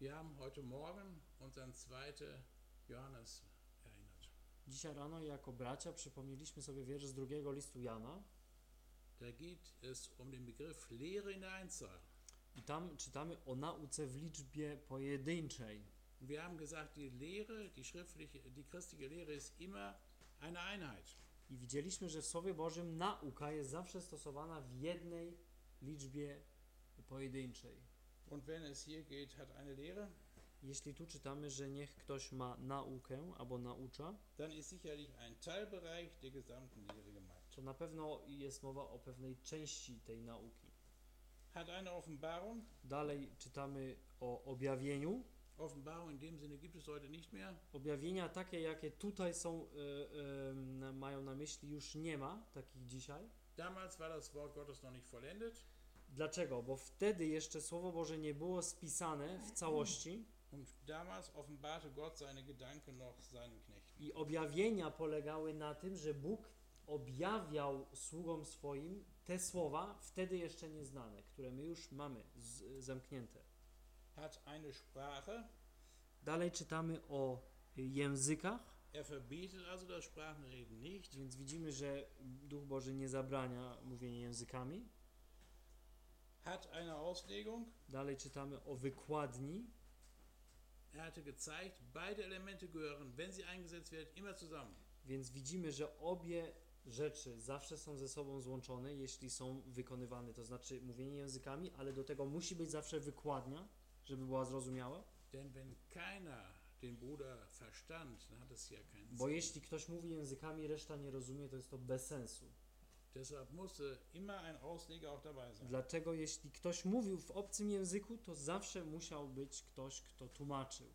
Wir haben heute Morgen uns an 2. Johannes erinnert. Dzisiaj rano jako bracia przypomnieliśmy sobie wiersz z drugiego listu Jana Da geht es um den Begriff Lehre in der Einzahl. i tam czytamy o nauce w liczbie pojedynczej. Wir haben gesagt, die Lehre, die schriftliche, die christliche Lehre ist immer eine Einheit. I widzieliśmy, że w Słowie Bożym nauka jest zawsze stosowana w jednej liczbie pojedynczej. Und wenn es hier geht, hat eine Lehre, Jeśli tu czytamy, że niech ktoś ma naukę albo naucza, dann ist sicherlich ein Teilbereich der gesamten Lehre. To na pewno jest mowa o pewnej części tej nauki. Hat eine Offenbarung. Dalej czytamy o objawieniu. Offenbarung in dem Sinne gibt es heute nicht mehr. Objawienia takie, jakie tutaj są, y, y, mają na myśli, już nie ma takich dzisiaj. Damals war das Wort Gottes noch nicht vollendet Dlaczego? Bo wtedy jeszcze Słowo Boże nie było spisane w całości i objawienia polegały na tym, że Bóg objawiał sługom swoim te słowa, wtedy jeszcze nieznane, które my już mamy zamknięte. Hat eine Sprache. Dalej czytamy o językach, Er verbietet also das Sprachenreden nicht. więc widzimy, że Duch Boży nie zabrania mówienia językami. Hat eine Auslegung. Dalej czytamy o wykładni, Er hatte gezeigt, beide Elemente gehören, wenn sie eingesetzt werden, immer zusammen. więc widzimy, że obie rzeczy zawsze są ze sobą złączone, jeśli są wykonywane, to znaczy mówienie językami, ale do tego musi być zawsze wykładnia, żeby była zrozumiała, Denn wenn keiner den Bruder verstand, dann hat es ja keinen bo jeśli ktoś mówi językami, reszta nie rozumie, to jest to bez sensu. Deshalb musste immer ein Ausleger auch dabei sein. Dlatego jeśli ktoś mówił w obcym języku, to zawsze musiał być ktoś, kto tłumaczył.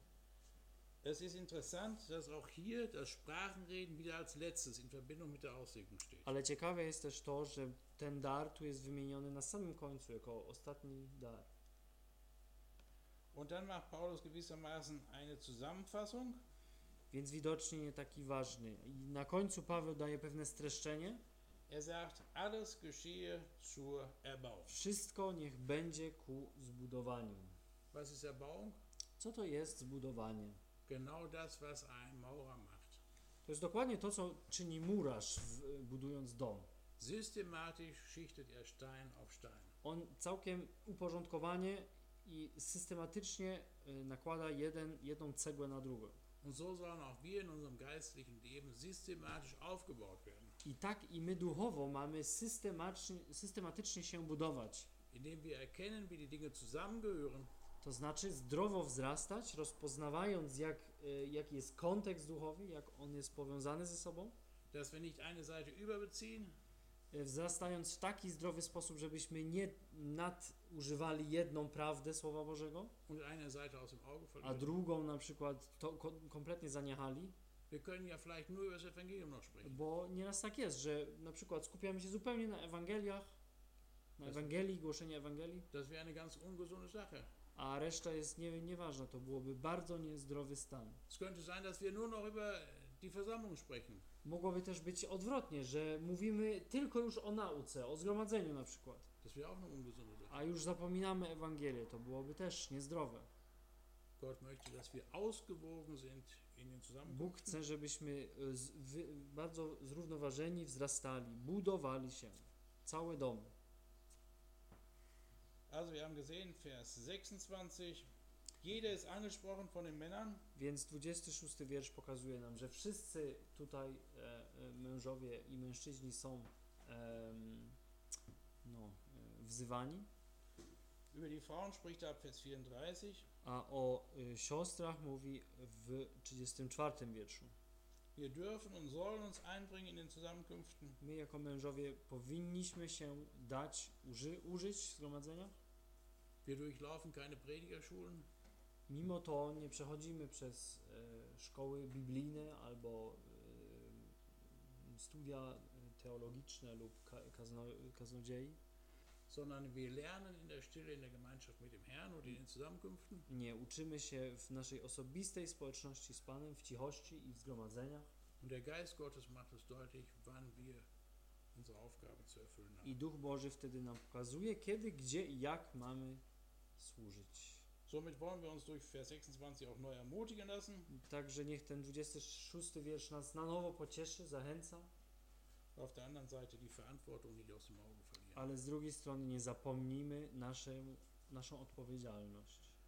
Es ist interessant, dass auch hier das Sprachenreden wieder als letztes in Verbindung mit der Auslegung steht. Ale ciekawe jest też to, że ten dar tu jest wymieniony na samym końcu jako ostatni dar. Und dann macht Paulus gewissermaßen eine Zusammenfassung. Więc widocznie nie taki ważny. I na końcu Paweł daje pewne streszczenie. Er sagt, alles geschehe zur Erbauung. Wszystko niech będzie ku zbudowaniu. Was ist Erbauung? Co to jest zbudowanie? Genau das, was ein Maurer macht. To jest dokładnie to, co czyni murarz, w, budując dom. Systematisch schichtet er Stein auf Stein. On całkiem uporządkowanie i systematycznie y, nakłada jeden, jedną cegłę na drugą. Und so sollen auch wir in unserem geistlichen Leben systematisch aufgebaut werden, I tak i my duchowo mamy systematycznie, systematycznie się budować. indem wir erkennen, wie die Dinge zusammengehören To znaczy zdrowo wzrastać, rozpoznawając jak, y, jaki jest kontekst duchowy, jak on jest powiązany ze sobą, dass wir nicht eine Seite überbeziehen, y, wzrastając w taki zdrowy sposób, żebyśmy nie nadużywali jedną prawdę Słowa Bożego, a drugą na przykład to ko- kompletnie zaniechali, Wir können ja vielleicht nur über das Evangelium noch sprechen. bo nieraz tak jest, że na przykład skupiamy się zupełnie na Ewangeliach, na Ewangelii, głoszeniu Ewangelii, Das wäre eine ganz ungesunde Sache. A reszta jest nie, nieważna. To byłoby bardzo niezdrowy stan. Es könnte sein, dass wir nur noch über die Versammlung sprechen. Mogłoby też być odwrotnie, że mówimy tylko już o nauce, o zgromadzeniu na przykład, Das wäre auch eine ungesunde Sache. a już zapominamy Ewangelię. To byłoby też niezdrowe. Gott möchte, dass wir ausgewogen sind in den Bóg chce, żebyśmy y, z, wy, bardzo zrównoważeni wzrastali, budowali się. Całe domy. Also wir haben gesehen, Vers 26, jeder ist angesprochen von den Männern. Więc 26 wiersz pokazuje nam, że wszyscy tutaj e, e, mężowie i mężczyźni są no, e, wzywani, Über die Frauen spricht er ab Vers 34. a o y, siostrach mówi w 34 wierszu. Wir dürfen und sollen uns einbringen in den Zusammenkünften. My jako mężowie powinniśmy się dać, uży, użyć w zgromadzeniach. Wir durchlaufen keine Predigerschulen. Mimo to nie przechodzimy przez e, szkoły biblijne albo e, studia teologiczne lub ka, kazno, kaznodziei. sondern wir lernen in der Stille, in der Gemeinschaft mit dem Herrn und in den Zusammenkünften. Nie, uczymy się w naszej osobistej społeczności z Panem, w cichości i w zgromadzeniach. Und der Geist Gottes macht es deutlich, wann wir unsere Aufgabe zu erfüllen haben. I Duch Boży wtedy nam pokazuje, kiedy, gdzie i jak mamy służyć. Somit wollen wir uns durch Vers 26 auch neu ermutigen lassen. Także niech ten 26 wiersz nas na nowo pocieszy, zachęca, Auf der anderen Seite die Verantwortung nicht aus dem Auge verlieren. ale z drugiej strony nie zapomnijmy naszą, naszą odpowiedzialność.